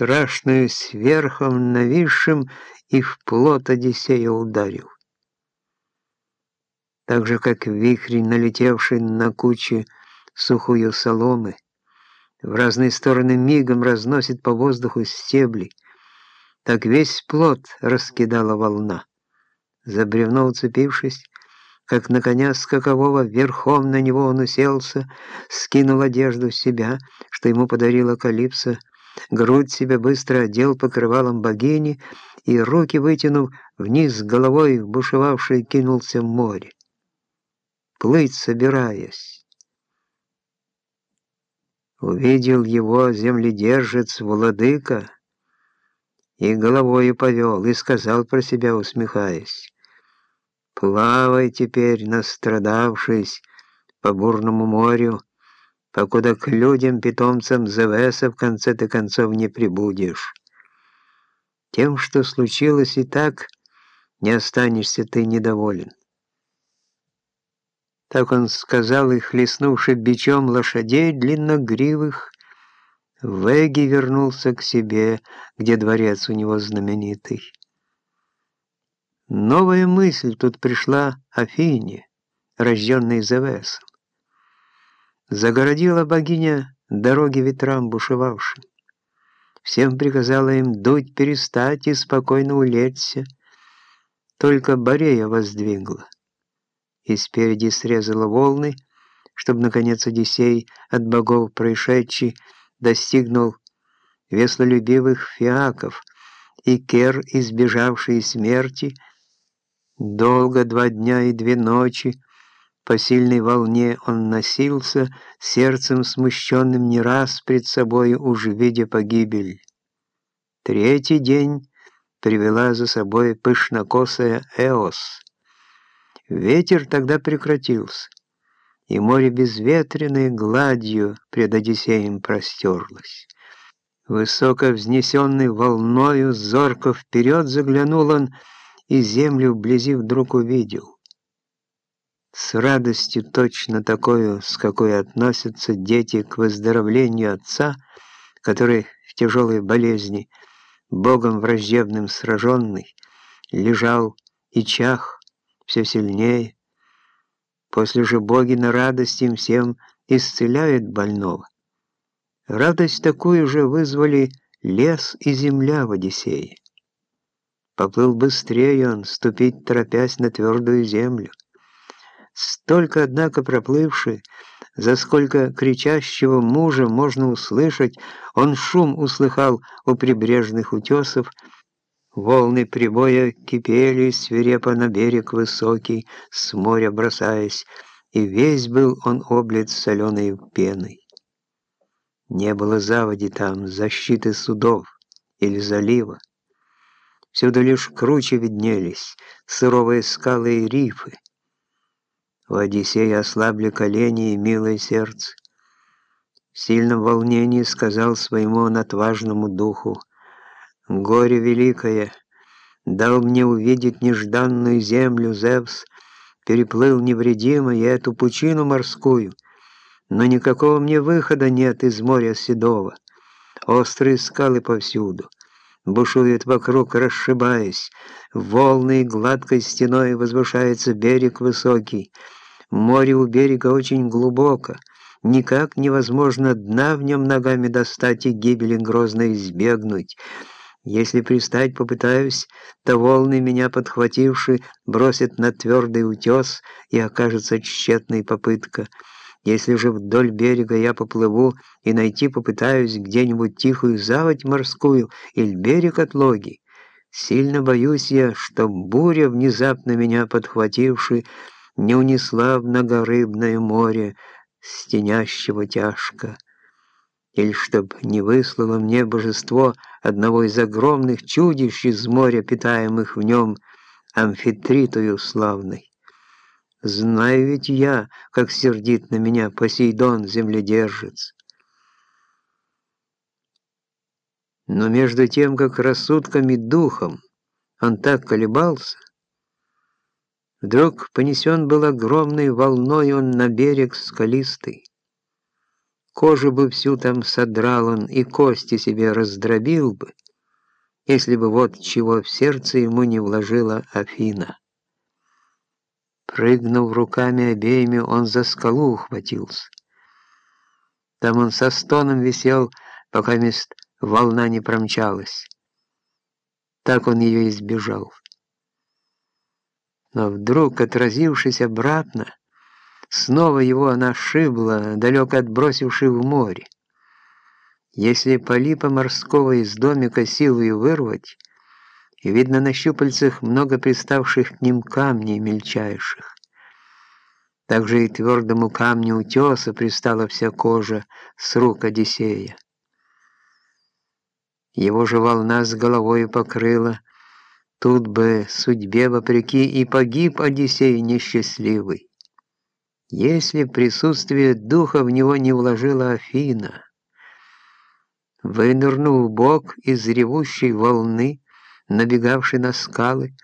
страшную сверхом нависшим и в плот Одиссея ударил. Так же, как вихрь, налетевший на кучи сухую соломы, в разные стороны мигом разносит по воздуху стебли, так весь плод раскидала волна. За бревно уцепившись, как на коня скакового, верхом на него он уселся, скинул одежду с себя, что ему подарила Калипсо, грудь себя быстро одел покрывалом богини и, руки вытянув вниз головой, бушевавший, кинулся в море. Плыть собираясь. Увидел его земледержец владыка и головою повел, и сказал про себя, усмехаясь, «Плавай теперь, настрадавшись по бурному морю, покуда к людям, питомцам Зевеса в конце-то концов не прибудешь. Тем, что случилось и так, не останешься ты недоволен». Так он сказал и, хлестнувши бичом лошадей длинногривых, Веги вернулся к себе, где дворец у него знаменитый. Новая мысль тут пришла Афине, рожденной Зевесом. Загородила богиня дороги ветрам бушевавшим. Всем приказала им дуть перестать и спокойно улечься. Только Борея воздвигла и спереди срезала волны, чтобы, наконец, Одиссей, от богов происшедший, достигнул веслолюбивых фиаков, и Кер, избежавший смерти, долго два дня и две ночи, по сильной волне он носился, сердцем смущенным не раз пред собой уж видя погибель. Третий день привела за собой пышнокосая Эос — Ветер тогда прекратился, и море безветренной гладью пред Одиссеем простерлось. Высоко взнесенный волною, зорко вперед заглянул он, и землю вблизи вдруг увидел. С радостью точно такой, с какой относятся дети к выздоровлению отца, который в тяжелой болезни, богом враждебным сраженный, лежал и чах, все сильнее. После же боги на радость им всем исцеляют больного. Радость такую же вызвали лес и земля в Одиссее. Поплыл быстрее он, ступить торопясь на твердую землю. Столько, однако, проплывший, за сколько кричащего мужа можно услышать, он шум услыхал у прибрежных утесов, Волны прибоя кипели свирепо на берег высокий, с моря бросаясь, и весь был он облит соленой пеной. Не было заводи там, защиты судов или залива. Всюду лишь круче виднелись суровые скалы и рифы. У Одиссея ослабли колени и милое сердце. В сильном волнении сказал своему он отважному духу, Горе великое, дал мне увидеть нежданную землю Зевс, переплыл невредимо я эту пучину морскую, но никакого мне выхода нет из моря седого. Острые скалы повсюду, бушует вокруг, расшибаясь, волны гладкой стеной возвышается берег высокий, море у берега очень глубоко, никак невозможно дна в нем ногами достать и гибели грозно избегнуть». Если пристать попытаюсь, то волны, меня подхвативши, бросят на твердый утес, и окажется тщетной попытка. Если же вдоль берега я поплыву и найти попытаюсь где-нибудь тихую заводь морскую или берег отлоги, сильно боюсь я, что буря, внезапно меня подхвативши, не унесла в многорыбное море, стенящего тяжко или чтоб не выслало мне божество одного из огромных чудищ из моря, питаемых в нем амфитритою славной. Знаю ведь я, как сердит на меня Посейдон, земледержец. Но между тем, как рассудком и духом он так колебался, вдруг понесен был огромной волной он на берег скалистый. Кожу бы всю там содрал он и кости себе раздробил бы, если бы вот чего в сердце ему не вложила Афина. Прыгнув руками обеими, он за скалу ухватился. Там он со стоном висел, пока мест волна не промчалась. Так он ее избежал. Но вдруг, отразившись обратно, снова его она шибла, далеко отбросивши в море. Если полипа морского из домика силой вырвать, и видно на щупальцах много приставших к ним камней мельчайших. Также и твердому камню утеса пристала вся кожа с рук Одиссея. Его же волна с головой покрыла, тут бы судьбе вопреки и погиб Одиссей несчастливый. Если присутствие духа в него не вложила Афина, вынырнув бок из ревущей волны, набегавшей на скалы,